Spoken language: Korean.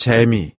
재미